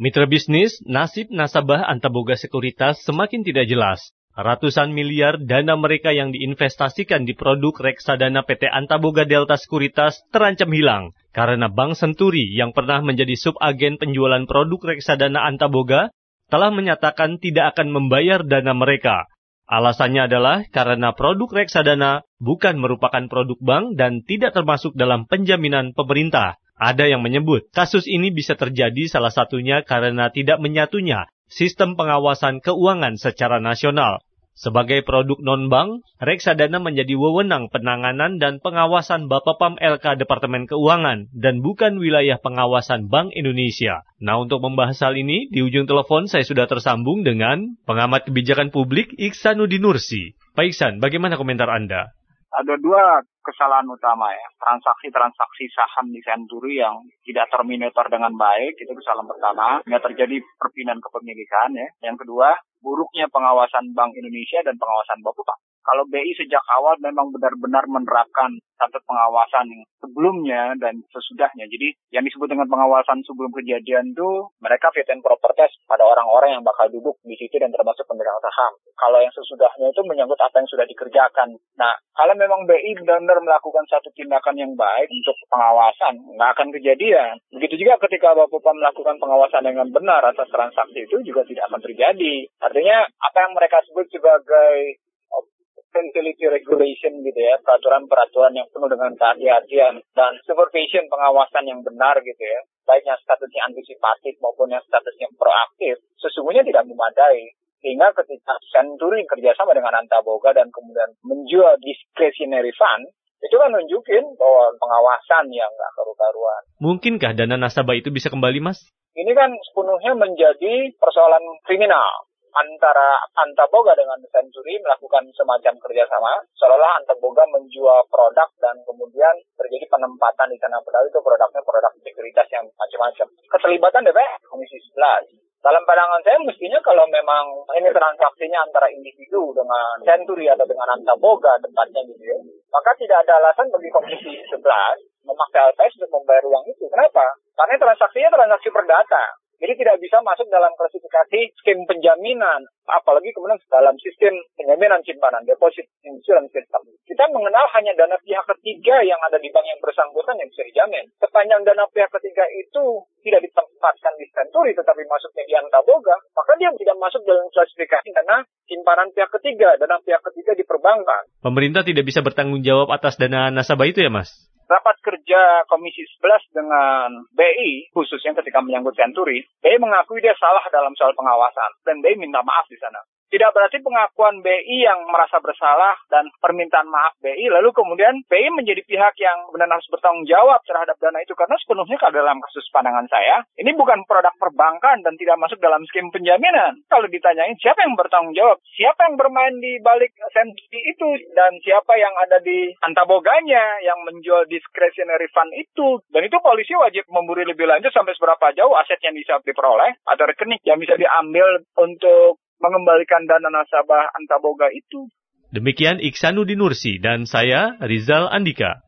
Mitra bisnis, nasib nasabah Antaboga Sekuritas semakin tidak jelas. Ratusan miliar dana mereka yang diinvestasikan di produk reksadana PT Antaboga Delta Sekuritas terancam hilang karena Bank Senturi yang pernah menjadi subagen penjualan produk reksadana Antaboga telah menyatakan tidak akan membayar dana mereka. Alasannya adalah karena produk reksadana bukan merupakan produk bank dan tidak termasuk dalam penjaminan pemerintah. Ada yang menyebut kasus ini bisa terjadi salah satunya karena tidak menyatunya sistem pengawasan keuangan secara nasional. Sebagai produk non-bank, reksadana menjadi wewenang penanganan dan pengawasan Bapepam LK Departemen Keuangan dan bukan wilayah pengawasan Bank Indonesia. Nah, untuk membahas hal ini, di ujung telepon saya sudah tersambung dengan pengamat kebijakan publik Iksanuddin Nursi. Pak Iksan, bagaimana komentar Anda? Ada dua kesalahan utama ya. Transaksi-transaksi saham di Century yang tidak termonitor dengan baik, itu kesalahan pertama. Nggak terjadi perpindahan kepemilikan ya. Yang kedua, buruknya pengawasan Bank Indonesia dan pengawasan Bapak kalau BI sejak awal memang benar-benar menerapkan satu pengawasan sebelumnya dan sesudahnya. Jadi yang disebut dengan pengawasan sebelum kejadian itu mereka fit and proper test pada orang-orang yang bakal duduk di situ dan termasuk pemegang saham. Kalau yang sesudahnya itu menyangkut apa yang sudah dikerjakan. Nah, kalau memang BI benar-benar melakukan satu tindakan yang baik untuk pengawasan, nggak akan kejadian. Begitu juga ketika Bapak melakukan pengawasan dengan benar atas transaksi itu juga tidak akan terjadi. Artinya apa yang mereka sebut sebagai facility regulation gitu ya, peraturan-peraturan yang penuh dengan kehati-hatian dan supervision pengawasan yang benar gitu ya, baiknya statusnya antisipatif maupun yang statusnya proaktif, sesungguhnya tidak memadai. Sehingga ketika Century kerjasama dengan Antaboga dan kemudian menjual discretionary fund, itu kan nunjukin bahwa pengawasan yang nggak karu-karuan. Mungkinkah dana nasabah itu bisa kembali, Mas? Ini kan sepenuhnya menjadi persoalan kriminal antara Antaboga dengan Century melakukan semacam kerjasama, seolah-olah Antaboga menjual produk dan kemudian terjadi penempatan di sana padahal itu produknya produk integritas yang macam-macam. Keterlibatan DPR Komisi 11. Dalam pandangan saya mestinya kalau memang ini transaksinya antara individu dengan Century atau dengan Antaboga tempatnya gitu ya, maka tidak ada alasan bagi Komisi 11 memakai LPS untuk membayar uang itu. Kenapa? Karena transaksinya transaksi perdata. Jadi tidak bisa masuk dalam klasifikasi skim penjaminan, apalagi kemudian dalam sistem penjaminan simpanan, deposit insurance system. Kita mengenal hanya dana pihak ketiga yang ada di bank yang bersangkutan yang bisa dijamin. Sepanjang dana pihak ketiga itu tidak ditempatkan di Century tetapi masuknya di Antaboga, maka dia tidak masuk dalam klasifikasi dana simpanan pihak ketiga, dana pihak ketiga di perbankan. Pemerintah tidak bisa bertanggung jawab atas dana nasabah itu ya, Mas? Rapat kerja Komisi 11 dengan BI, khususnya ketika menyangkut Senturi, BI mengakui dia salah dalam soal pengawasan, dan BI minta maaf di sana. Tidak berarti pengakuan BI yang merasa bersalah dan permintaan maaf BI, lalu kemudian BI menjadi pihak yang benar harus bertanggung jawab terhadap dana itu. Karena sepenuhnya kalau dalam kasus pandangan saya, ini bukan produk perbankan dan tidak masuk dalam skim penjaminan. Kalau ditanyain siapa yang bertanggung jawab, siapa yang bermain di balik sensi itu, dan siapa yang ada di antaboganya yang menjual discretionary fund itu. Dan itu polisi wajib memburu lebih lanjut sampai seberapa jauh aset yang bisa diperoleh atau rekening yang bisa diambil untuk mengembalikan dana nasabah Antaboga itu. Demikian Iksanuddin Nursi dan saya Rizal Andika.